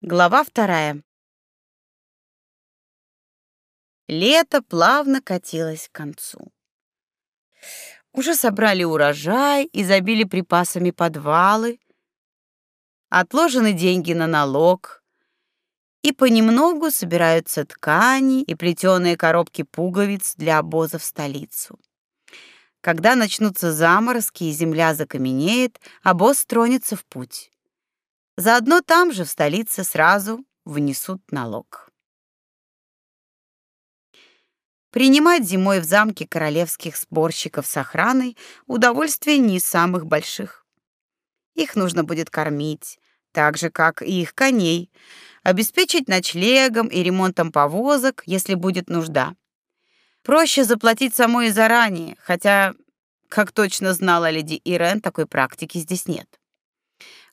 Глава вторая. Лето плавно катилось к концу. Уже собрали урожай и забили припасами подвалы, отложены деньги на налог, и понемногу собираются ткани и плетеные коробки пуговиц для обоза в столицу. Когда начнутся заморозки и земля закаменеет, обоз тронется в путь. Заодно там же, в столице, сразу внесут налог. Принимать зимой в замке королевских сборщиков с охраной удовольствие не из самых больших. Их нужно будет кормить, так же, как и их коней, обеспечить ночлегом и ремонтом повозок, если будет нужда. Проще заплатить самой заранее, хотя, как точно знала леди Ирен, такой практики здесь нет.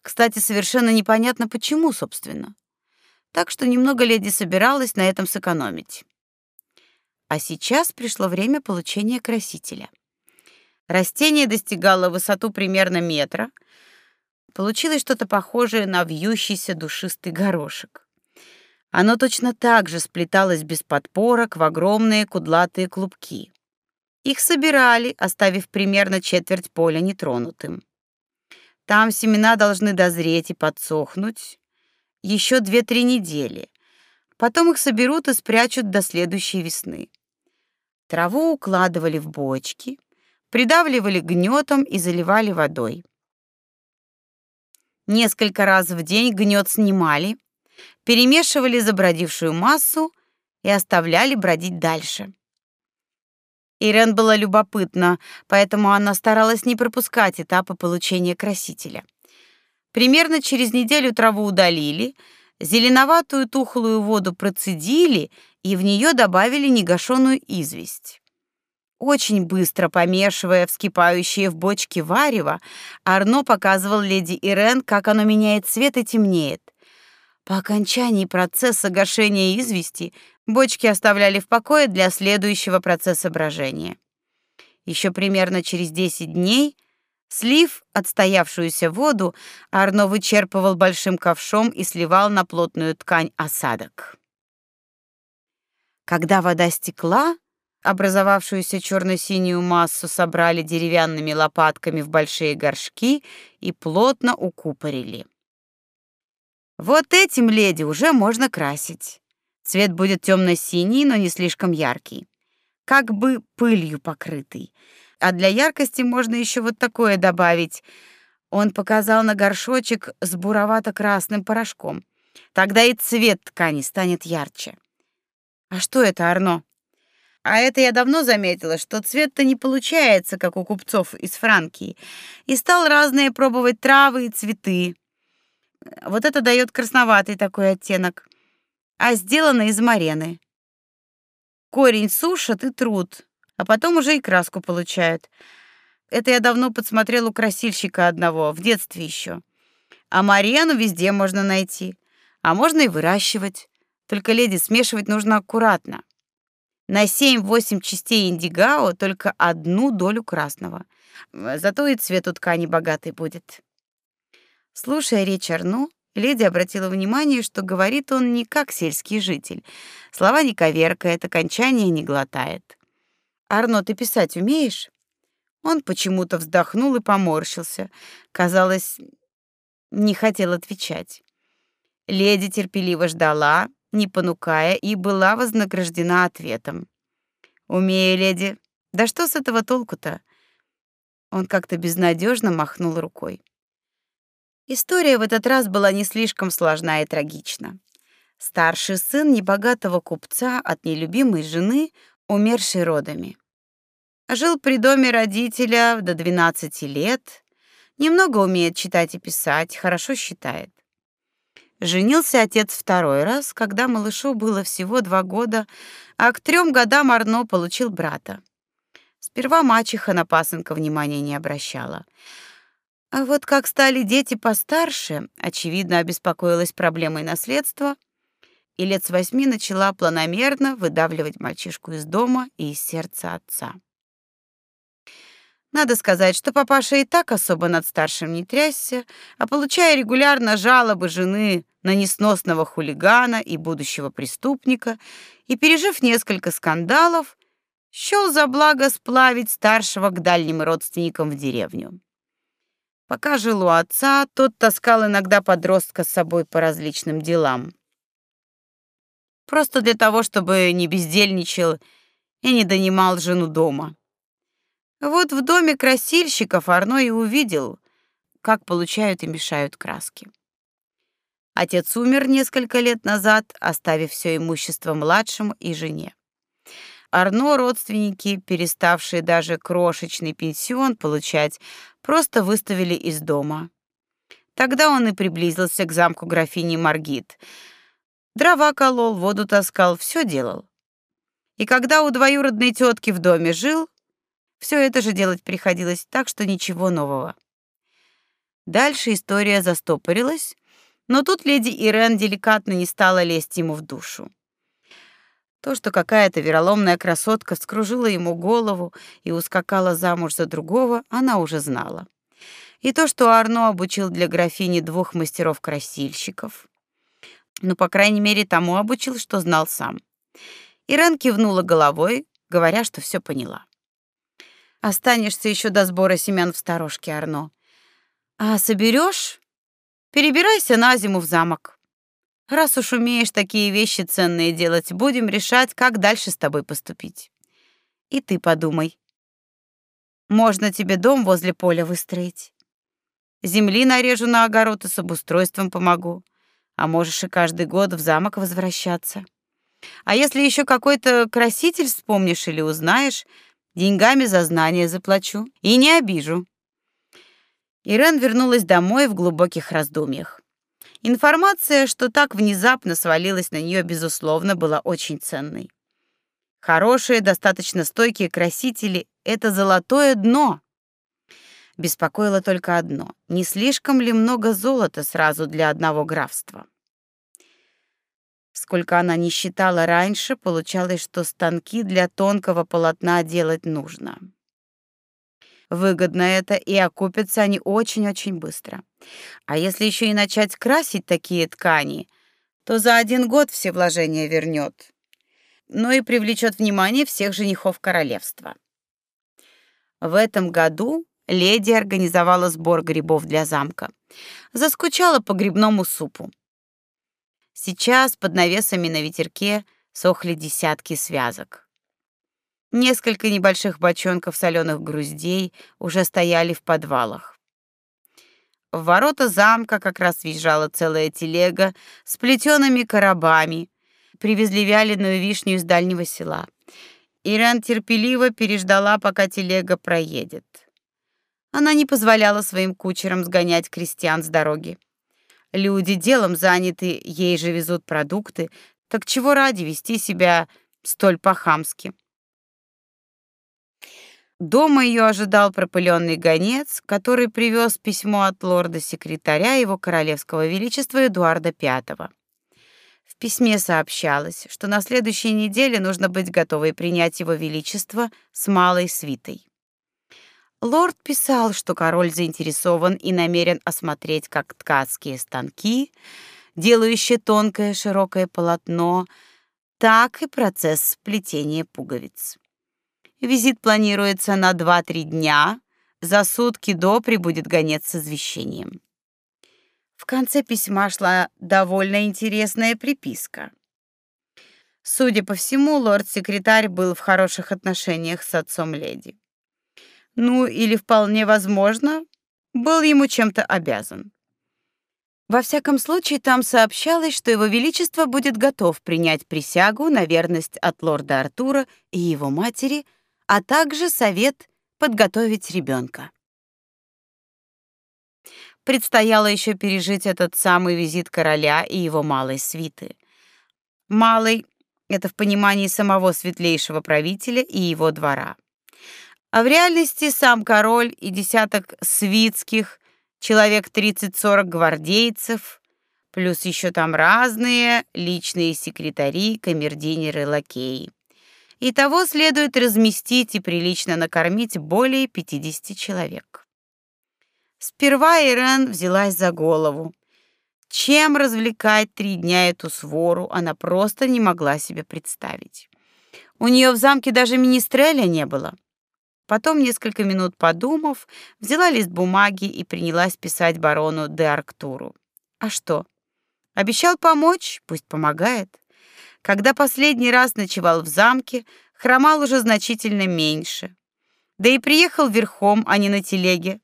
Кстати, совершенно непонятно почему, собственно. Так что немного леди собиралась на этом сэкономить. А сейчас пришло время получения красителя. Растение достигало высоту примерно метра. Получилось что-то похожее на вьющийся душистый горошек. Оно точно так же сплеталось без подпорок в огромные кудлатые клубки. Их собирали, оставив примерно четверть поля нетронутым. Там семена должны дозреть и подсохнуть еще две-три недели. Потом их соберут и спрячут до следующей весны. Траву укладывали в бочки, придавливали гнетом и заливали водой. Несколько раз в день гнет снимали, перемешивали забродившую массу и оставляли бродить дальше. Ирен была любопытна, поэтому она старалась не пропускать этапы получения красителя. Примерно через неделю траву удалили, зеленоватую тухлую воду процедили и в нее добавили негашенную известь. Очень быстро помешивая вскипающее в бочке варево, Арно показывал леди Ирен, как оно меняет цвет и темнеет. По окончании процесса гашения извести бочки оставляли в покое для следующего процесса брожения. Еще примерно через 10 дней, слив отстоявшуюся воду, Арно вычерпывал большим ковшом и сливал на плотную ткань осадок. Когда вода стекла, образовавшуюся черно-синюю массу собрали деревянными лопатками в большие горшки и плотно укупорили. Вот этим леди уже можно красить. Цвет будет темно-синий, но не слишком яркий, как бы пылью покрытый. А для яркости можно еще вот такое добавить. Он показал на горшочек с буровато-красным порошком. Тогда и цвет ткани станет ярче. А что это, Арно? А это я давно заметила, что цвет-то не получается, как у купцов из Франкии, и стал разные пробовать травы и цветы. Вот это дает красноватый такой оттенок. А сделано из марены. Корень сушат и труд, а потом уже и краску получают. Это я давно подсмотрел у красильщика одного, в детстве еще. А марену везде можно найти, а можно и выращивать. Только леди смешивать нужно аккуратно. На 7-8 частей индигао только одну долю красного. Зато и цвет у ткани богатый будет. Слушая речь Арну, леди обратила внимание, что говорит он не как сельский житель. Слова не коверкает, окончания не глотает. «Арно, ты писать умеешь?» Он почему-то вздохнул и поморщился. Казалось, не хотел отвечать. Леди терпеливо ждала, не понукая, и была вознаграждена ответом. «Умею, леди. Да что с этого толку-то?» Он как-то безнадежно махнул рукой. История в этот раз была не слишком сложна и трагична. Старший сын небогатого купца от нелюбимой жены, умершей родами. Жил при доме родителя до 12 лет, немного умеет читать и писать, хорошо считает. Женился отец второй раз, когда малышу было всего два года, а к трем годам Арно получил брата. Сперва мачеха на пасынка внимания не обращала. А вот как стали дети постарше, очевидно, обеспокоилась проблемой наследства и лет с восьми начала планомерно выдавливать мальчишку из дома и из сердца отца. Надо сказать, что папаша и так особо над старшим не трясся, а получая регулярно жалобы жены на несносного хулигана и будущего преступника, и, пережив несколько скандалов, счел за благо сплавить старшего к дальним родственникам в деревню. Пока жил у отца, тот таскал иногда подростка с собой по различным делам. Просто для того, чтобы не бездельничал и не донимал жену дома. Вот в доме красильщиков Арно и увидел, как получают и мешают краски. Отец умер несколько лет назад, оставив все имущество младшему и жене. Арно родственники, переставшие даже крошечный пенсион получать, просто выставили из дома. Тогда он и приблизился к замку графини Маргит. Дрова колол, воду таскал, все делал. И когда у двоюродной тетки в доме жил, все это же делать приходилось, так что ничего нового. Дальше история застопорилась, но тут леди Ирен деликатно не стала лезть ему в душу. То, что какая-то вероломная красотка вскружила ему голову и ускакала замуж за другого, она уже знала. И то, что Арно обучил для графини двух мастеров-красильщиков. Ну, по крайней мере, тому обучил, что знал сам. Ирен кивнула головой, говоря, что все поняла. Останешься еще до сбора семян в сторожке, Арно. А соберешь, перебирайся на зиму в замок. Раз уж умеешь такие вещи ценные делать, будем решать, как дальше с тобой поступить. И ты подумай. Можно тебе дом возле поля выстроить. Земли нарежу на огород и с обустройством помогу. А можешь и каждый год в замок возвращаться. А если еще какой-то краситель вспомнишь или узнаешь, Деньгами за знания заплачу и не обижу. Ирен вернулась домой в глубоких раздумьях. Информация, что так внезапно свалилась на нее, безусловно, была очень ценной. Хорошие, достаточно стойкие красители это золотое дно. Беспокоило только одно: не слишком ли много золота сразу для одного графства? Сколько она не считала раньше, получалось, что станки для тонкого полотна делать нужно. Выгодно это, и окупятся они очень-очень быстро. А если еще и начать красить такие ткани, то за один год все вложения вернет. Ну и привлечет внимание всех женихов королевства. В этом году леди организовала сбор грибов для замка. Заскучала по грибному супу. Сейчас под навесами на ветерке сохли десятки связок. Несколько небольших бочонков соленых груздей уже стояли в подвалах. В ворота замка как раз въезжала целая телега с плетеными коробами. Привезли вяленую вишню из дальнего села. Иран терпеливо переждала, пока телега проедет. Она не позволяла своим кучерам сгонять крестьян с дороги. Люди делом заняты, ей же везут продукты, так чего ради вести себя столь по-хамски? Дома ее ожидал пропыленный гонец, который привез письмо от лорда-секретаря его королевского величества Эдуарда V. В письме сообщалось, что на следующей неделе нужно быть готовой принять его величество с малой свитой. Лорд писал, что король заинтересован и намерен осмотреть как ткацкие станки, делающие тонкое широкое полотно, так и процесс плетения пуговиц. Визит планируется на 2-3 дня, за сутки до прибудет гонец с извещением. В конце письма шла довольно интересная приписка. Судя по всему, лорд-секретарь был в хороших отношениях с отцом леди. Ну, или вполне возможно, был ему чем-то обязан. Во всяком случае, там сообщалось, что его величество будет готов принять присягу на верность от лорда Артура и его матери, а также совет подготовить ребенка. Предстояло еще пережить этот самый визит короля и его малой свиты. Малый — это в понимании самого светлейшего правителя и его двора. А в реальности сам король и десяток свитских, человек 30-40 гвардейцев, плюс еще там разные личные секретари, камердинеры, лакеи. И того следует разместить и прилично накормить более 50 человек. Сперва Ирен взялась за голову. Чем развлекать три дня эту свору, она просто не могла себе представить. У нее в замке даже министреля не было. Потом, несколько минут подумав, взяла лист бумаги и принялась писать барону де Арктуру. А что? Обещал помочь, пусть помогает. Когда последний раз ночевал в замке, хромал уже значительно меньше. Да и приехал верхом, а не на телеге.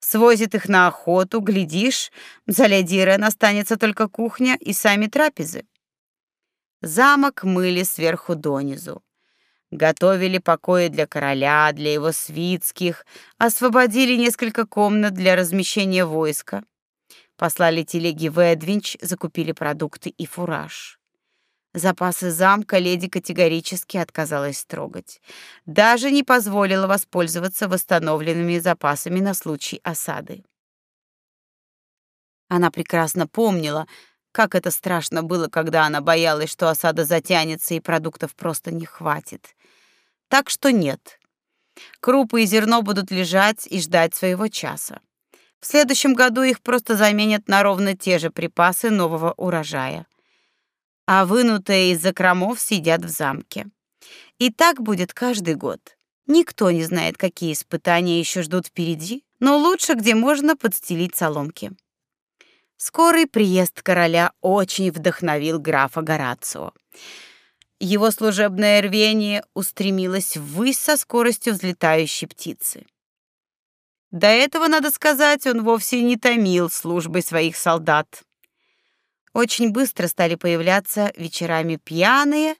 Свозит их на охоту, глядишь, за леди Ирен останется только кухня и сами трапезы. Замок мыли сверху донизу. Готовили покои для короля, для его свитских, освободили несколько комнат для размещения войска. Послали телеги в Эдвинч, закупили продукты и фураж. Запасы замка леди категорически отказалась трогать. Даже не позволила воспользоваться восстановленными запасами на случай осады. Она прекрасно помнила, как это страшно было, когда она боялась, что осада затянется и продуктов просто не хватит. Так что нет. Крупы и зерно будут лежать и ждать своего часа. В следующем году их просто заменят на ровно те же припасы нового урожая. А вынутые из закромов сидят в замке. И так будет каждый год. Никто не знает, какие испытания еще ждут впереди, но лучше, где можно подстелить соломки. Скорый приезд короля очень вдохновил графа Горацио. Его служебное рвение устремилось ввысь со скоростью взлетающей птицы. До этого, надо сказать, он вовсе не томил службой своих солдат. Очень быстро стали появляться вечерами пьяные,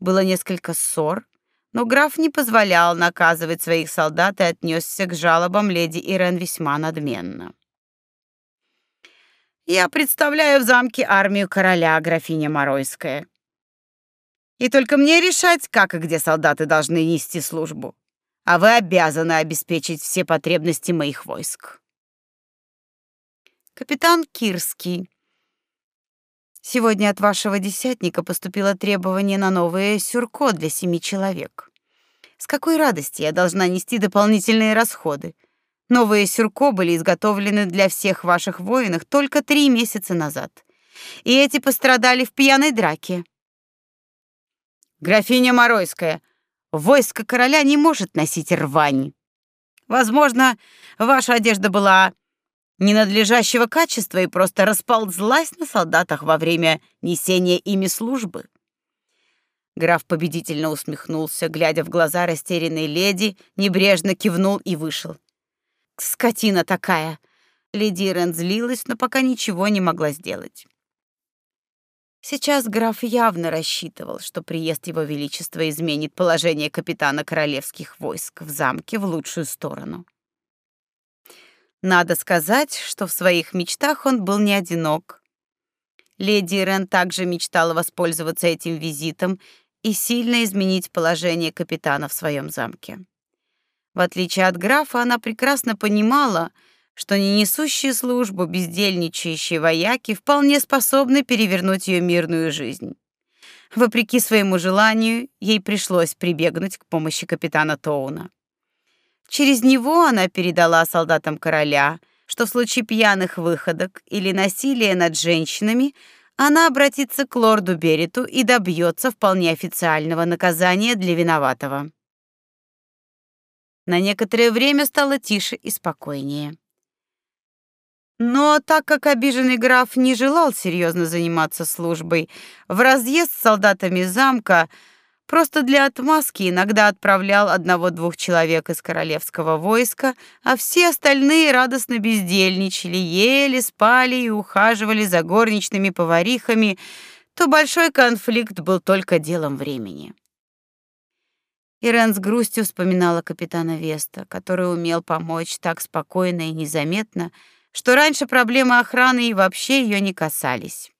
было несколько ссор, но граф не позволял наказывать своих солдат и отнесся к жалобам леди Ирен весьма надменно. Я представляю в замке армию короля, графиня Моройская. И только мне решать, как и где солдаты должны нести службу. А вы обязаны обеспечить все потребности моих войск. Капитан Кирский. Сегодня от вашего десятника поступило требование на новое сюрко для семи человек. С какой радости я должна нести дополнительные расходы? Новые сюрко были изготовлены для всех ваших воинов только три месяца назад. И эти пострадали в пьяной драке. Графиня Моройская, войско короля не может носить рвань. Возможно, ваша одежда была ненадлежащего качества и просто расползлась на солдатах во время несения ими службы. Граф победительно усмехнулся, глядя в глаза растерянной леди, небрежно кивнул и вышел. Скотина такая. Леди Рен злилась, но пока ничего не могла сделать. Сейчас граф явно рассчитывал, что приезд его величества изменит положение капитана королевских войск в замке в лучшую сторону. Надо сказать, что в своих мечтах он был не одинок. Леди Рен также мечтала воспользоваться этим визитом и сильно изменить положение капитана в своем замке. В отличие от графа, она прекрасно понимала, что не несущие службу бездельничающие вояки вполне способны перевернуть ее мирную жизнь. Вопреки своему желанию, ей пришлось прибегнуть к помощи капитана Тоуна. Через него она передала солдатам короля, что в случае пьяных выходок или насилия над женщинами она обратится к лорду Берету и добьется вполне официального наказания для виноватого. На некоторое время стало тише и спокойнее. Но так как обиженный граф не желал серьезно заниматься службой, в разъезд с солдатами замка просто для отмазки иногда отправлял одного-двух человек из королевского войска, а все остальные радостно бездельничали, ели, спали и ухаживали за горничными поварихами, то большой конфликт был только делом времени. Ирен с грустью вспоминала капитана Веста, который умел помочь так спокойно и незаметно, что раньше проблемы охраны и вообще ее не касались.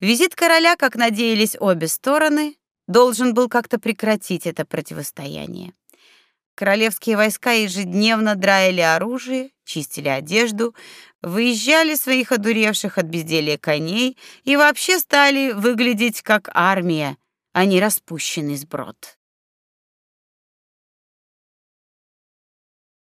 Визит короля, как надеялись обе стороны, должен был как-то прекратить это противостояние. Королевские войска ежедневно драили оружие, чистили одежду, выезжали своих одуревших от безделья коней и вообще стали выглядеть как армия, а не распущенный сброд.